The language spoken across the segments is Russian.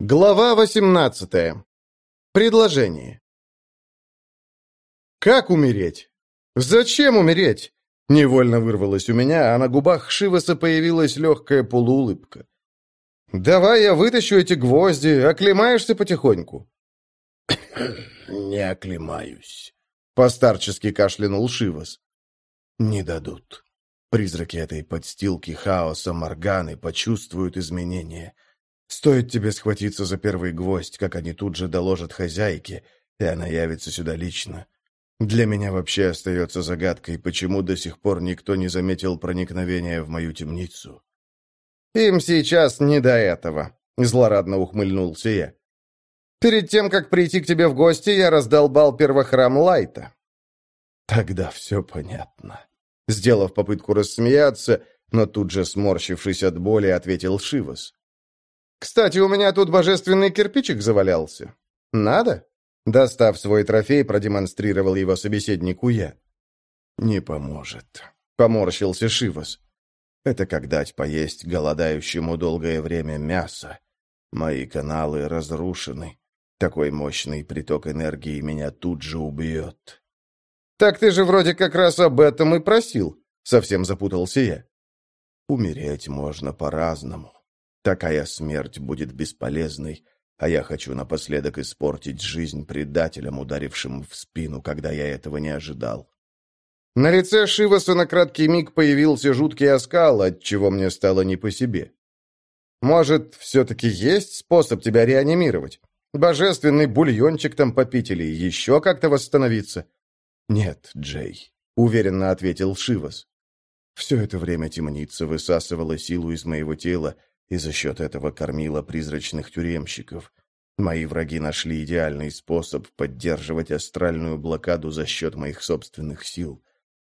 Глава 18. Предложение. Как умереть? Зачем умереть? Невольно вырвалось у меня, а на губах Шиваса появилась легкая полуулыбка. «Давай я вытащу эти гвозди, оклемаешься потихоньку». «Не оклемаюсь», — постарчески кашлянул Шивас. «Не дадут. Призраки этой подстилки хаоса Морганы почувствуют изменения». Стоит тебе схватиться за первый гвоздь, как они тут же доложат хозяйке, и она явится сюда лично. Для меня вообще остается загадкой, почему до сих пор никто не заметил проникновения в мою темницу. «Им сейчас не до этого», — злорадно ухмыльнулся я. «Перед тем, как прийти к тебе в гости, я раздолбал первохрам Лайта». «Тогда все понятно». Сделав попытку рассмеяться, но тут же, сморщившись от боли, ответил Шивас. «Кстати, у меня тут божественный кирпичик завалялся. Надо?» Достав свой трофей, продемонстрировал его собеседнику я. «Не поможет», — поморщился Шивас. «Это как дать поесть голодающему долгое время мясо. Мои каналы разрушены. Такой мощный приток энергии меня тут же убьет». «Так ты же вроде как раз об этом и просил», — совсем запутался я. «Умереть можно по-разному. Такая смерть будет бесполезной, а я хочу напоследок испортить жизнь предателям, ударившим в спину, когда я этого не ожидал. На лице Шиваса на краткий миг появился жуткий оскал, от чего мне стало не по себе. Может, все-таки есть способ тебя реанимировать? Божественный бульончик там попить или еще как-то восстановиться? Нет, Джей, уверенно ответил Шивас. Все это время темница высасывала силу из моего тела, и за счет этого кормила призрачных тюремщиков. Мои враги нашли идеальный способ поддерживать астральную блокаду за счет моих собственных сил.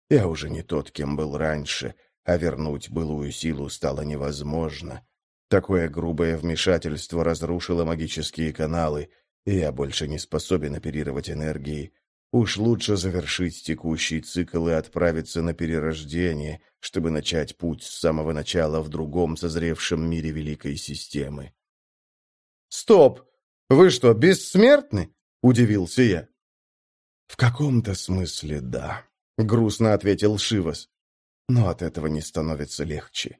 Я уже не тот, кем был раньше, а вернуть былую силу стало невозможно. Такое грубое вмешательство разрушило магические каналы, и я больше не способен оперировать энергией. Уж лучше завершить текущий цикл и отправиться на перерождение, чтобы начать путь с самого начала в другом созревшем мире Великой Системы. «Стоп! Вы что, бессмертны?» — удивился я. «В каком-то смысле да», — грустно ответил Шивас. «Но от этого не становится легче.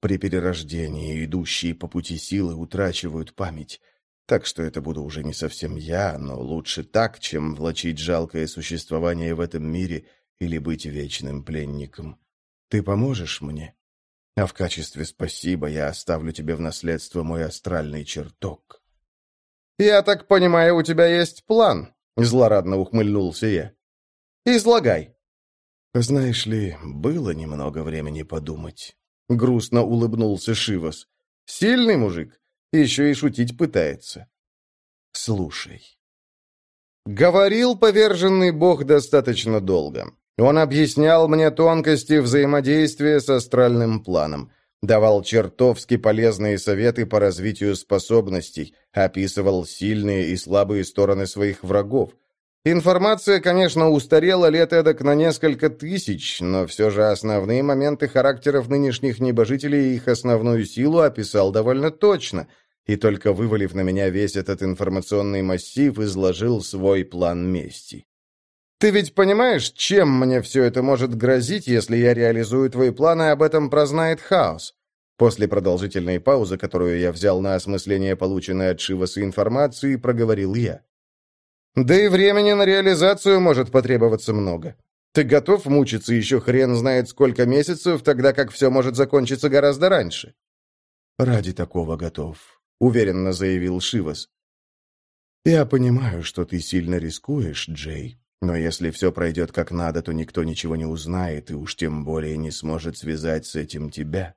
При перерождении идущие по пути силы утрачивают память». Так что это буду уже не совсем я, но лучше так, чем влачить жалкое существование в этом мире или быть вечным пленником. Ты поможешь мне? А в качестве спасибо я оставлю тебе в наследство мой астральный чертог. «Я так понимаю, у тебя есть план?» — злорадно ухмыльнулся я. «Излагай». «Знаешь ли, было немного времени подумать». Грустно улыбнулся Шивас. «Сильный мужик. Еще и шутить пытается. Слушай. Говорил поверженный бог достаточно долго. Он объяснял мне тонкости взаимодействия с астральным планом, давал чертовски полезные советы по развитию способностей, описывал сильные и слабые стороны своих врагов, Информация, конечно, устарела лет эдак на несколько тысяч, но все же основные моменты характеров нынешних небожителей и их основную силу описал довольно точно, и только вывалив на меня весь этот информационный массив, изложил свой план мести. «Ты ведь понимаешь, чем мне все это может грозить, если я реализую твой план, и об этом прознает хаос?» После продолжительной паузы, которую я взял на осмысление полученной от Шиваса информации, проговорил я. Да и времени на реализацию может потребоваться много. Ты готов мучиться еще хрен знает сколько месяцев, тогда как все может закончиться гораздо раньше?» «Ради такого готов», — уверенно заявил Шивас. «Я понимаю, что ты сильно рискуешь, Джей, но если все пройдет как надо, то никто ничего не узнает и уж тем более не сможет связать с этим тебя.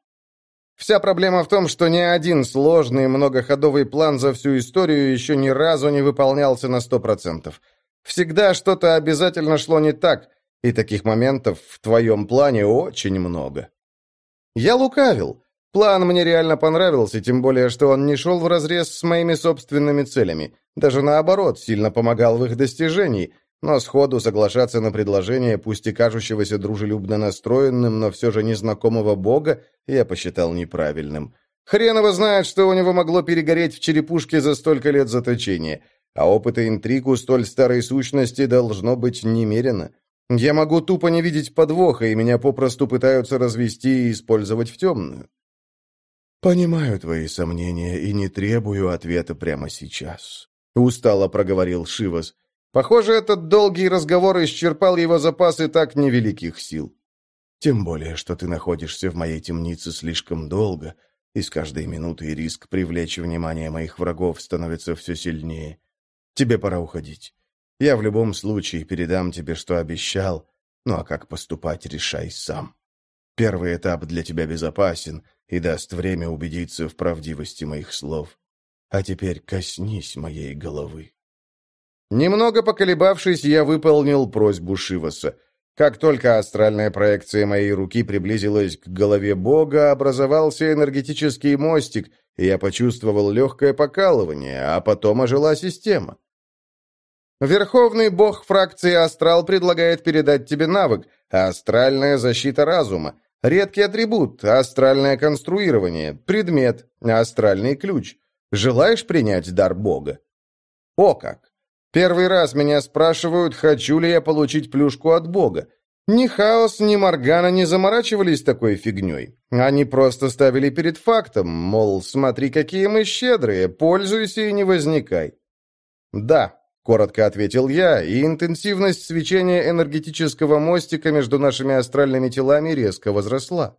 Вся проблема в том, что ни один сложный многоходовый план за всю историю еще ни разу не выполнялся на сто процентов. Всегда что-то обязательно шло не так, и таких моментов в твоем плане очень много. Я лукавил. План мне реально понравился, тем более, что он не шел вразрез с моими собственными целями. Даже наоборот, сильно помогал в их достижении, но сходу соглашаться на предложение, пусть и кажущегося дружелюбно настроенным, но все же незнакомого бога, я посчитал неправильным. Хрен его знает, что у него могло перегореть в черепушке за столько лет заточения. А опыта интригу столь старой сущности должно быть немерено. Я могу тупо не видеть подвоха, и меня попросту пытаются развести и использовать в темную. «Понимаю твои сомнения и не требую ответа прямо сейчас», — устало проговорил Шивас. Похоже, этот долгий разговор исчерпал его запасы так невеликих сил. «Тем более, что ты находишься в моей темнице слишком долго, и с каждой минутой риск привлечь внимание моих врагов становится все сильнее. Тебе пора уходить. Я в любом случае передам тебе, что обещал, ну а как поступать, решай сам. Первый этап для тебя безопасен и даст время убедиться в правдивости моих слов. А теперь коснись моей головы». Немного поколебавшись, я выполнил просьбу Шиваса. Как только астральная проекция моей руки приблизилась к голове Бога, образовался энергетический мостик, и я почувствовал легкое покалывание, а потом ожила система. Верховный бог фракции Астрал предлагает передать тебе навык «Астральная защита разума», редкий атрибут «Астральное конструирование», предмет «Астральный ключ». Желаешь принять дар бога? О как! Первый раз меня спрашивают, хочу ли я получить плюшку от Бога. Ни Хаос, ни Моргана не заморачивались такой фигней. Они просто ставили перед фактом, мол, смотри, какие мы щедрые, пользуйся и не возникай. «Да», — коротко ответил я, и интенсивность свечения энергетического мостика между нашими астральными телами резко возросла.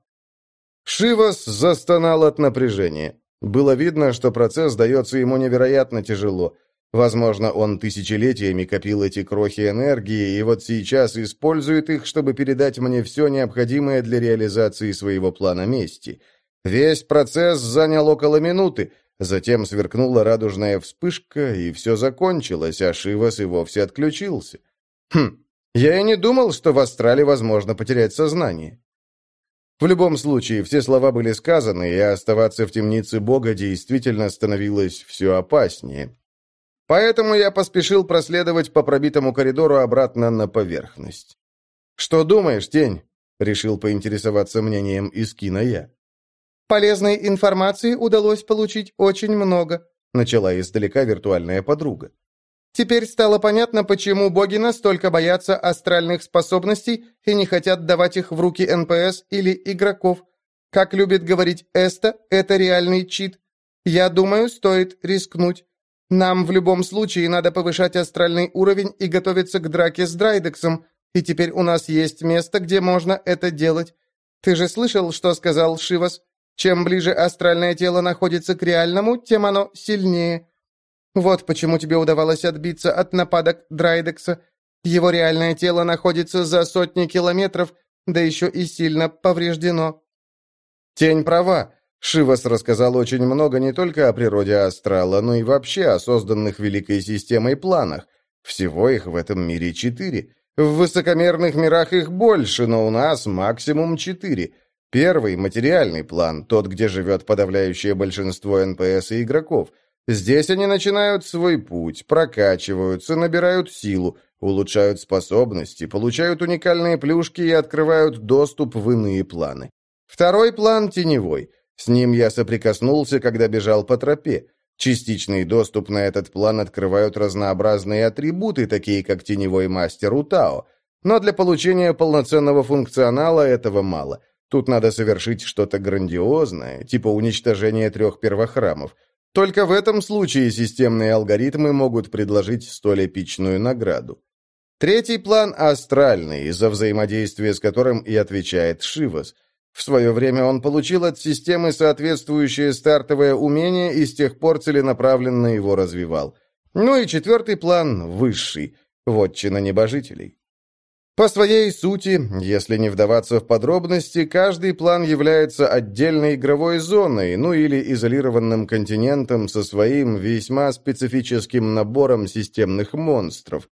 Шивас застонал от напряжения. Было видно, что процесс дается ему невероятно тяжело. Возможно, он тысячелетиями копил эти крохи энергии, и вот сейчас использует их, чтобы передать мне все необходимое для реализации своего плана мести. Весь процесс занял около минуты, затем сверкнула радужная вспышка, и все закончилось, а Шивас и вовсе отключился. Хм, я и не думал, что в астрале возможно потерять сознание. В любом случае, все слова были сказаны, и оставаться в темнице Бога действительно становилось все опаснее. Поэтому я поспешил проследовать по пробитому коридору обратно на поверхность. «Что думаешь, Тень?» — решил поинтересоваться мнением Искина я. «Полезной информации удалось получить очень много», — начала издалека виртуальная подруга. «Теперь стало понятно, почему боги настолько боятся астральных способностей и не хотят давать их в руки НПС или игроков. Как любит говорить Эста, это реальный чит. Я думаю, стоит рискнуть. Нам в любом случае надо повышать астральный уровень и готовиться к драке с Драйдексом, и теперь у нас есть место, где можно это делать. Ты же слышал, что сказал Шивас? Чем ближе астральное тело находится к реальному, тем оно сильнее. Вот почему тебе удавалось отбиться от нападок Драйдекса. Его реальное тело находится за сотни километров, да еще и сильно повреждено. Тень права. Шивас рассказал очень много не только о природе астрала, но и вообще о созданных Великой Системой планах. Всего их в этом мире четыре. В высокомерных мирах их больше, но у нас максимум четыре. Первый – материальный план, тот, где живет подавляющее большинство НПС и игроков. Здесь они начинают свой путь, прокачиваются, набирают силу, улучшают способности, получают уникальные плюшки и открывают доступ в иные планы. Второй план – теневой – с ним я соприкоснулся, когда бежал по тропе. Частичный доступ на этот план открывают разнообразные атрибуты, такие как теневой мастер Утао. Но для получения полноценного функционала этого мало. Тут надо совершить что-то грандиозное, типа уничтожения трех первохрамов. Только в этом случае системные алгоритмы могут предложить столь эпичную награду. Третий план – астральный, за взаимодействие с которым и отвечает Шивас. В свое время он получил от системы соответствующее стартовое умение и с тех пор целенаправленно его развивал. Ну и четвертый план – высший, вотчина небожителей. По своей сути, если не вдаваться в подробности, каждый план является отдельной игровой зоной, ну или изолированным континентом со своим весьма специфическим набором системных монстров.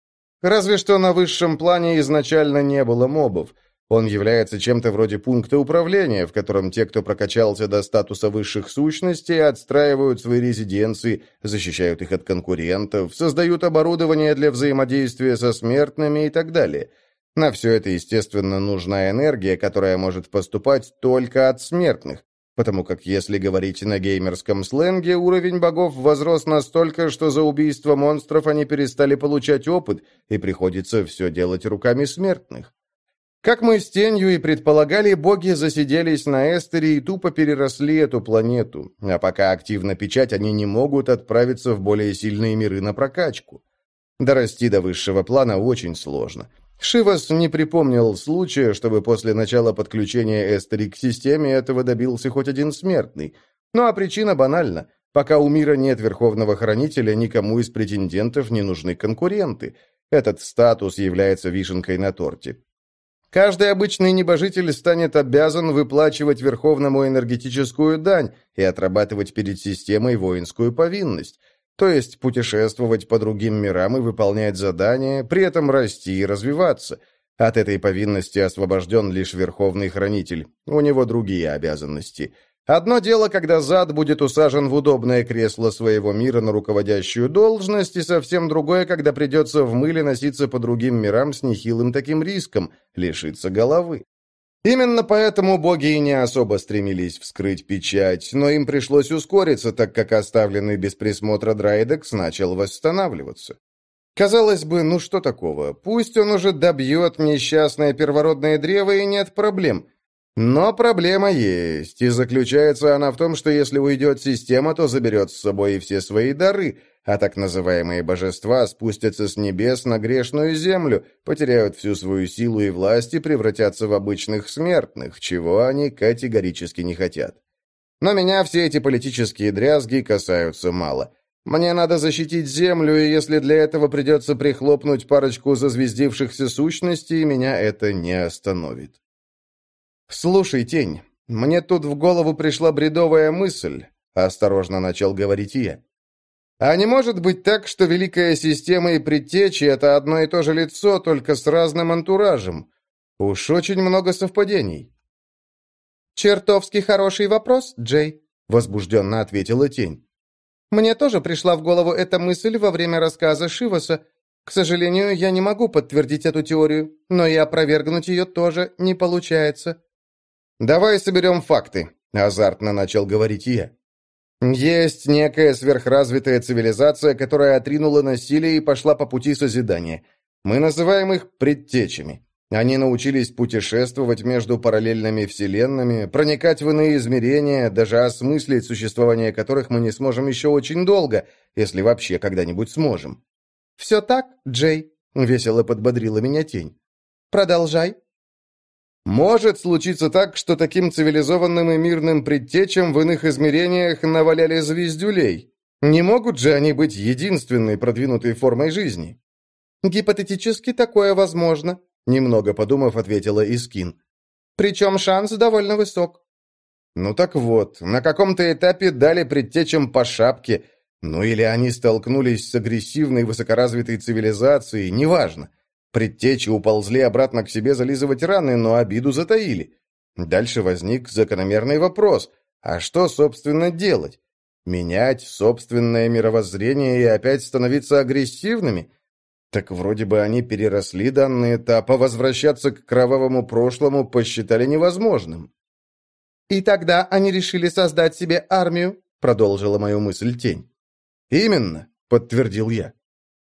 Разве что на высшем плане изначально не было мобов – он является чем-то вроде пункта управления, в котором те, кто прокачался до статуса высших сущностей, отстраивают свои резиденции, защищают их от конкурентов, создают оборудование для взаимодействия со смертными и так далее. На все это, естественно, нужна энергия, которая может поступать только от смертных. потому как, если говорить на геймерском сленге, уровень богов возрос настолько, что за убийство монстров они перестали получать опыт, и приходится все делать руками смертных. Как мы с тенью и предполагали, боги засиделись на Эстере и тупо переросли эту планету, а пока активно печать, они не могут отправиться в более сильные миры на прокачку. Дорасти до высшего плана очень сложно. Шивас не припомнил случая, чтобы после начала подключения Эстери к системе этого добился хоть один смертный. Ну а причина банальна. Пока у мира нет Верховного Хранителя, никому из претендентов не нужны конкуренты. Этот статус является вишенкой на торте. Каждый обычный небожитель станет обязан выплачивать Верховному энергетическую дань и отрабатывать перед системой воинскую повинность, то есть путешествовать по другим мирам и выполнять задания, при этом расти и развиваться. От этой повинности освобожден лишь Верховный Хранитель, у него другие обязанности – Одно дело, когда зад будет усажен в удобное кресло своего мира на руководящую должность, и совсем другое, когда придется в мыле носиться по другим мирам с нехилым таким риском – лишиться головы. Именно поэтому боги и не особо стремились вскрыть печать, но им пришлось ускориться, так как оставленный без присмотра Драйдекс начал восстанавливаться. Казалось бы, ну что такого, пусть он уже добьет несчастное первородное древо и нет проблем – но проблема есть, и заключается она в том, что если уйдет система, то заберет с собой и все свои дары, а так называемые божества спустятся с небес на грешную землю, потеряют всю свою силу и власть и превратятся в обычных смертных, чего они категорически не хотят. Но меня все эти политические дрязги касаются мало. Мне надо защитить землю, и если для этого придется прихлопнуть парочку зазвездившихся сущностей, меня это не остановит. «Слушай, Тень, мне тут в голову пришла бредовая мысль», — осторожно начал говорить я. «А не может быть так, что Великая Система и Предтечи — это одно и то же лицо, только с разным антуражем? Уж очень много совпадений». «Чертовски хороший вопрос, Джей», — возбужденно ответила Тень. «Мне тоже пришла в голову эта мысль во время рассказа Шиваса. К сожалению, я не могу подтвердить эту теорию, но и опровергнуть ее тоже не получается». «Давай соберем факты», — азартно начал говорить я. «Есть некая сверхразвитая цивилизация, которая отринула насилие и пошла по пути созидания. Мы называем их предтечами. Они научились путешествовать между параллельными вселенными, проникать в иные измерения, даже осмыслить существование которых мы не сможем еще очень долго, если вообще когда-нибудь сможем». «Все так, Джей», — весело подбодрила меня тень. «Продолжай». Может случиться так, что таким цивилизованным и мирным предтечам в иных измерениях наваляли звездюлей. Не могут же они быть единственной продвинутой формой жизни? Гипотетически такое возможно, немного подумав, ответила Искин. Причем шанс довольно высок. Ну так вот, на каком-то этапе дали предтечам по шапке, ну или они столкнулись с агрессивной высокоразвитой цивилизацией, неважно. Предтечи уползли обратно к себе зализывать раны, но обиду затаили. Дальше возник закономерный вопрос. А что, собственно, делать? Менять собственное мировоззрение и опять становиться агрессивными? Так вроде бы они переросли данный этап, а возвращаться к кровавому прошлому посчитали невозможным. «И тогда они решили создать себе армию», — продолжила мою мысль тень. «Именно», — подтвердил я.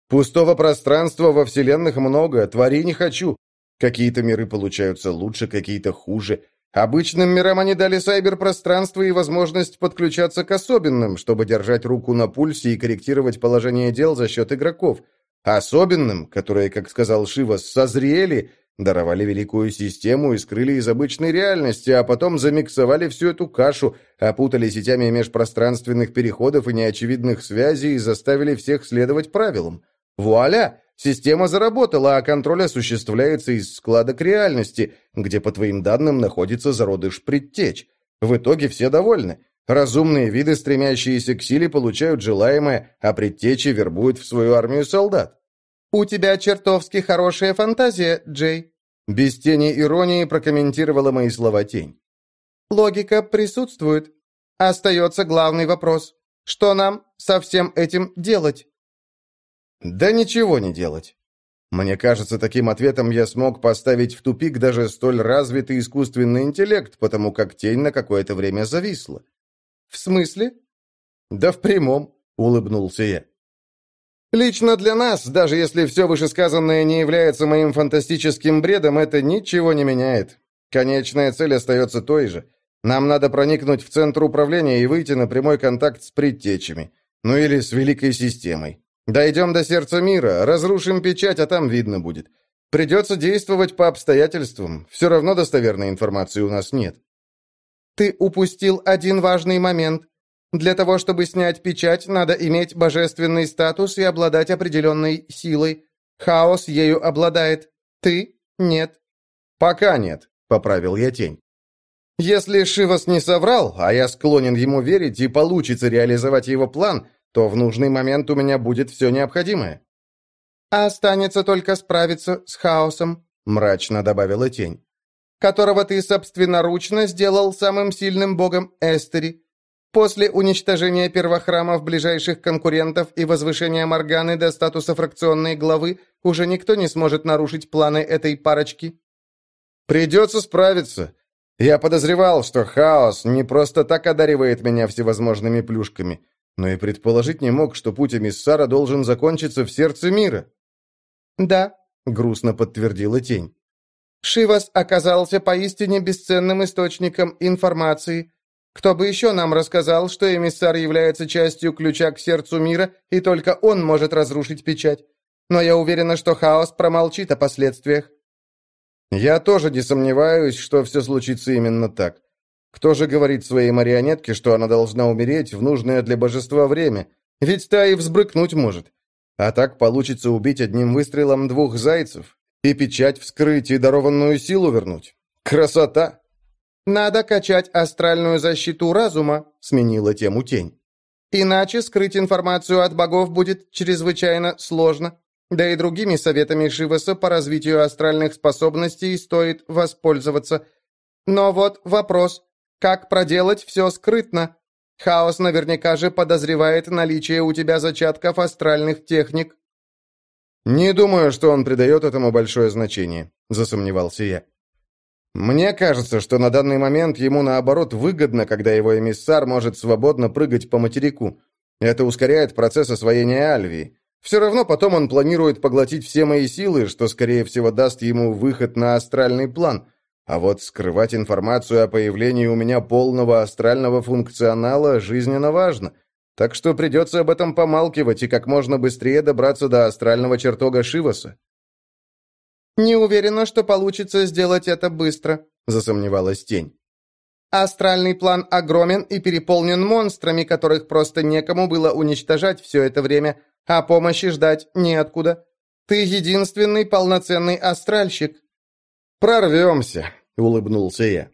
Пустого пространства во вселенных много, твори не хочу. Какие-то миры получаются лучше, какие-то хуже. Обычным мирам они дали сайберпространство и возможность подключаться к особенным, чтобы держать руку на пульсе и корректировать положение дел за счет игроков. Особенным, которые, как сказал Шива, созрели, даровали великую систему и скрыли из обычной реальности, а потом замиксовали всю эту кашу, опутали сетями межпространственных переходов и неочевидных связей и заставили всех следовать правилам. Вуаля! Система заработала, а контроль осуществляется из складок реальности, где, по твоим данным, находится зародыш предтеч. В итоге все довольны. Разумные виды, стремящиеся к силе, получают желаемое, а предтечи вербуют в свою армию солдат. «У тебя чертовски хорошая фантазия, Джей», без тени иронии прокомментировала мои слова тень. «Логика присутствует. Остается главный вопрос. Что нам со всем этим делать?» Да ничего не делать. Мне кажется, таким ответом я смог поставить в тупик даже столь развитый искусственный интеллект, потому как тень на какое-то время зависла. «В смысле?» «Да в прямом», — улыбнулся я. «Лично для нас, даже если все вышесказанное не является моим фантастическим бредом, это ничего не меняет. Конечная цель остается той же. Нам надо проникнуть в центр управления и выйти на прямой контакт с предтечами. Ну или с Великой Системой. Дойдем до сердца мира, разрушим печать, а там видно будет. Придется действовать по обстоятельствам. Все равно достоверной информации у нас нет. Ты упустил один важный момент. Для того, чтобы снять печать, надо иметь божественный статус и обладать определенной силой. Хаос ею обладает. Ты – нет. Пока нет, поправил я тень. Если Шивас не соврал, а я склонен ему верить и получится реализовать его план, то в нужный момент у меня будет все необходимое. «Останется только справиться с хаосом», — мрачно добавила тень, «которого ты собственноручно сделал самым сильным богом Эстери. После уничтожения первохрамов ближайших конкурентов и возвышения Морганы до статуса фракционной главы уже никто не сможет нарушить планы этой парочки». «Придется справиться», я подозревал, что хаос не просто так одаривает меня всевозможными плюшками, но и предположить не мог, что путь эмиссара должен закончиться в сердце мира. «Да», — грустно подтвердила тень. «Шивас оказался поистине бесценным источником информации. Кто бы еще нам рассказал, что эмиссар является частью ключа к сердцу мира, и только он может разрушить печать? Но я уверена, что хаос промолчит о последствиях. Я тоже не сомневаюсь, что все случится именно так. Кто же говорит своей марионетке, что она должна умереть в нужное для божества время? Ведь та и взбрыкнуть может. А так получится убить одним выстрелом двух зайцев. И печать вскрыть, и дарованную силу вернуть. Красота! «Надо качать астральную защиту разума», — сменила тему тень. «Иначе скрыть информацию от богов будет чрезвычайно сложно. Да и другими советами Шиваса по развитию астральных способностей стоит воспользоваться. Но вот вопрос, как проделать все скрытно? Хаос наверняка же подозревает наличие у тебя зачатков астральных техник. «Не думаю, что он придает этому большое значение», — засомневался я. «Мне кажется, что на данный момент ему, наоборот, выгодно, когда его эмиссар может свободно прыгать по материку. Это ускоряет процесс освоения Альвии. Все равно потом он планирует поглотить все мои силы, что, скорее всего, даст ему выход на астральный план. А вот скрывать информацию о появлении у меня полного астрального функционала жизненно важно. Так что придется об этом помалкивать и как можно быстрее добраться до астрального чертога Шиваса. «Не уверена, что получится сделать это быстро», — засомневалась тень. «Астральный план огромен и переполнен монстрами, которых просто некому было уничтожать все это время, а помощи ждать неоткуда. Ты единственный полноценный астральщик». «Прорвемся», — улыбнулся я.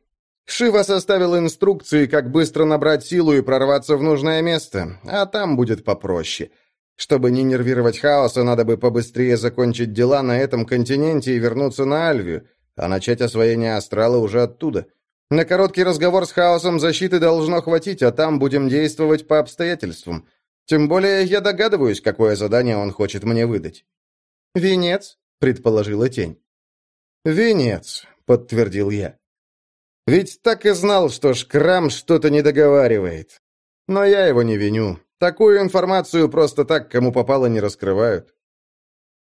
Шива составил инструкции, как быстро набрать силу и прорваться в нужное место, а там будет попроще. Чтобы не нервировать хаоса, надо бы побыстрее закончить дела на этом континенте и вернуться на Альвию, а начать освоение астрала уже оттуда. На короткий разговор с хаосом защиты должно хватить, а там будем действовать по обстоятельствам. Тем более я догадываюсь, какое задание он хочет мне выдать». «Венец?» — предположила тень. «Венец», — подтвердил я. «Ведь так и знал, что Шкрам что-то не договаривает. Но я его не виню. Такую информацию просто так, кому попало, не раскрывают.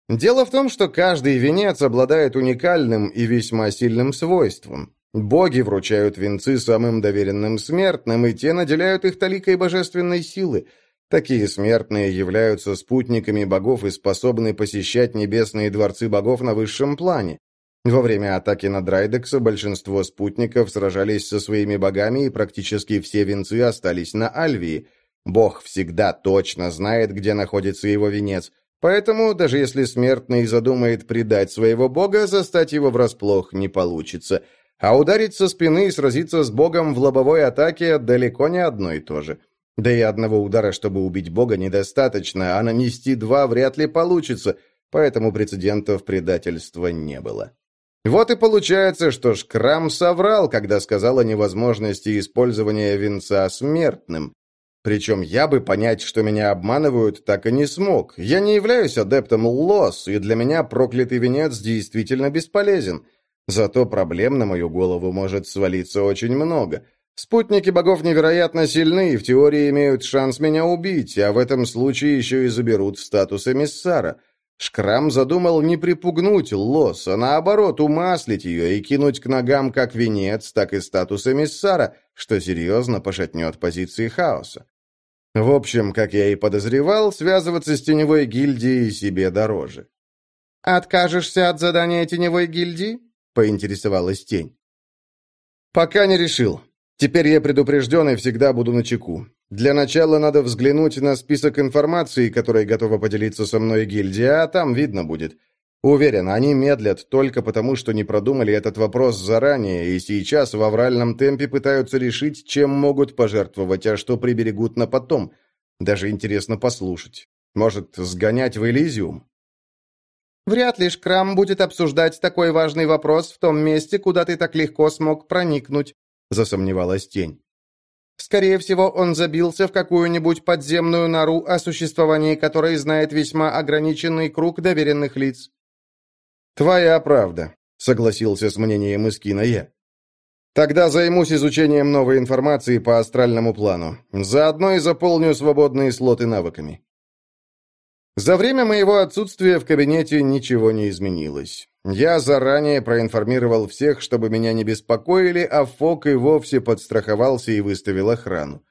Дело в том, что каждый венец обладает уникальным и весьма сильным свойством. Боги вручают венцы самым доверенным смертным, и те наделяют их таликой божественной силы — Такие смертные являются спутниками богов и способны посещать небесные дворцы богов на высшем плане. Во время атаки на Драйдекса большинство спутников сражались со своими богами, и практически все венцы остались на Альвии. Бог всегда точно знает, где находится его венец, поэтому, даже если смертный задумает предать своего бога, застать его врасплох не получится. А ударить со спины и сразиться с богом в лобовой атаке далеко не одно и то же. Да и одного удара, чтобы убить Бога, недостаточно, а нанести два вряд ли получится, поэтому прецедентов предательства не было. Вот и получается, что Шкрам соврал, когда сказал о невозможности использования венца смертным. Причем я бы понять, что меня обманывают, так и не смог. Я не являюсь адептом лос, и для меня проклятый венец действительно бесполезен. Зато проблем на мою голову может свалиться очень много. Спутники богов невероятно сильны и в теории имеют шанс меня убить, а в этом случае еще и заберут статус эмиссара. Шкрам задумал не припугнуть Лос, а наоборот умаслить ее и кинуть к ногам как венец, так и статус эмиссара, что серьезно пошатнет позиции хаоса. В общем, как я и подозревал, связываться с теневой гильдией себе дороже. «Откажешься от задания теневой гильдии?» — поинтересовалась тень. «Пока не решил. Теперь я предупрежден и всегда буду на чеку. Для начала надо взглянуть на список информации, которой готова поделиться со мной гильдия, а там видно будет. Уверен, они медлят только потому, что не продумали этот вопрос заранее, и сейчас в авральном темпе пытаются решить, чем могут пожертвовать, а что приберегут на потом. Даже интересно послушать. Может, сгонять в Элизиум? Вряд ли Шкрам будет обсуждать такой важный вопрос в том месте, куда ты так легко смог проникнуть, засомневалась тень. Скорее всего, он забился в какую-нибудь подземную нору, о существовании которой знает весьма ограниченный круг доверенных лиц. «Твоя правда», — согласился с мнением Искина я. «Тогда займусь изучением новой информации по астральному плану. Заодно и заполню свободные слоты навыками». За время моего отсутствия в кабинете ничего не изменилось. Я заранее проинформировал всех, чтобы меня не беспокоили, а Фок и вовсе подстраховался и выставил охрану.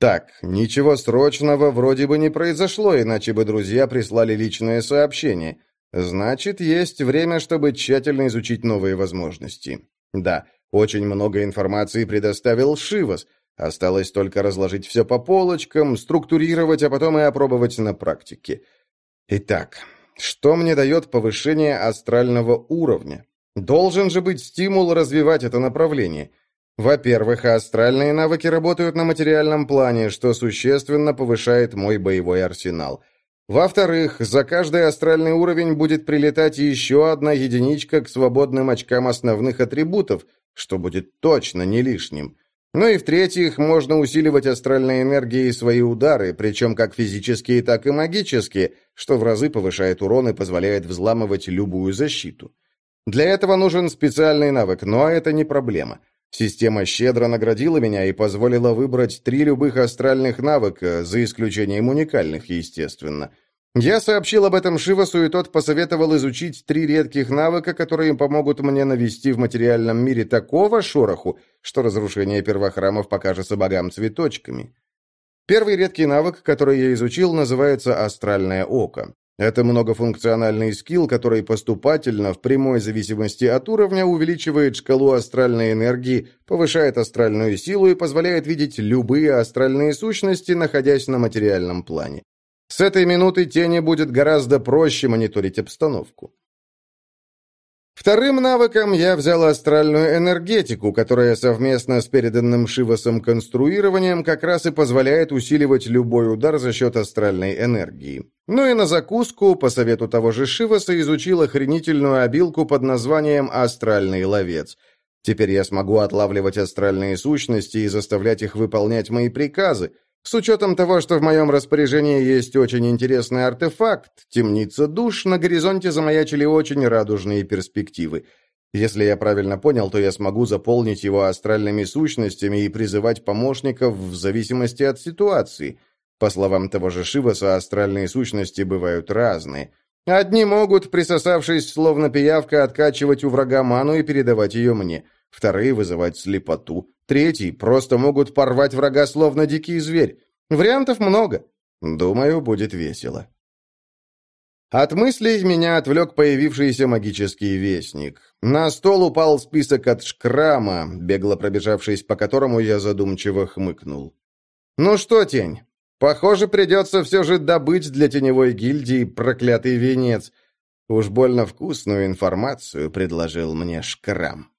Так, ничего срочного вроде бы не произошло, иначе бы друзья прислали личное сообщение. Значит, есть время, чтобы тщательно изучить новые возможности. Да, очень много информации предоставил Шивас. Осталось только разложить все по полочкам, структурировать, а потом и опробовать на практике. Итак, что мне дает повышение астрального уровня? Должен же быть стимул развивать это направление. Во-первых, астральные навыки работают на материальном плане, что существенно повышает мой боевой арсенал. Во-вторых, за каждый астральный уровень будет прилетать еще одна единичка к свободным очкам основных атрибутов, что будет точно не лишним. Ну и в-третьих, можно усиливать астральной энергией свои удары, причем как физические, так и магические, что в разы повышает урон и позволяет взламывать любую защиту. Для этого нужен специальный навык, но это не проблема. Система щедро наградила меня и позволила выбрать три любых астральных навыка, за исключением уникальных, естественно. Я сообщил об этом Шивасу, и тот посоветовал изучить три редких навыка, которые помогут мне навести в материальном мире такого шороху, что разрушение первохрамов покажется богам цветочками. Первый редкий навык, который я изучил, называется «Астральное око». Это многофункциональный скилл, который поступательно, в прямой зависимости от уровня, увеличивает шкалу астральной энергии, повышает астральную силу и позволяет видеть любые астральные сущности, находясь на материальном плане. С этой минуты тени будет гораздо проще мониторить обстановку. Вторым навыком я взял астральную энергетику, которая совместно с переданным Шивасом конструированием как раз и позволяет усиливать любой удар за счет астральной энергии. Ну и на закуску, по совету того же Шиваса, изучил охренительную обилку под названием «Астральный ловец». Теперь я смогу отлавливать астральные сущности и заставлять их выполнять мои приказы, с учетом того, что в моем распоряжении есть очень интересный артефакт, темница душ, на горизонте замаячили очень радужные перспективы. Если я правильно понял, то я смогу заполнить его астральными сущностями и призывать помощников в зависимости от ситуации. По словам того же Шиваса, астральные сущности бывают разные. Одни могут, присосавшись словно пиявка, откачивать у врага ману и передавать ее мне – вторые вызывать слепоту, третий просто могут порвать врага словно дикий зверь. Вариантов много. Думаю, будет весело. От мыслей меня отвлек появившийся магический вестник. На стол упал список от шкрама, бегло пробежавшись по которому я задумчиво хмыкнул. «Ну что, тень, похоже, придется все же добыть для теневой гильдии проклятый венец. Уж больно вкусную информацию предложил мне шкрам».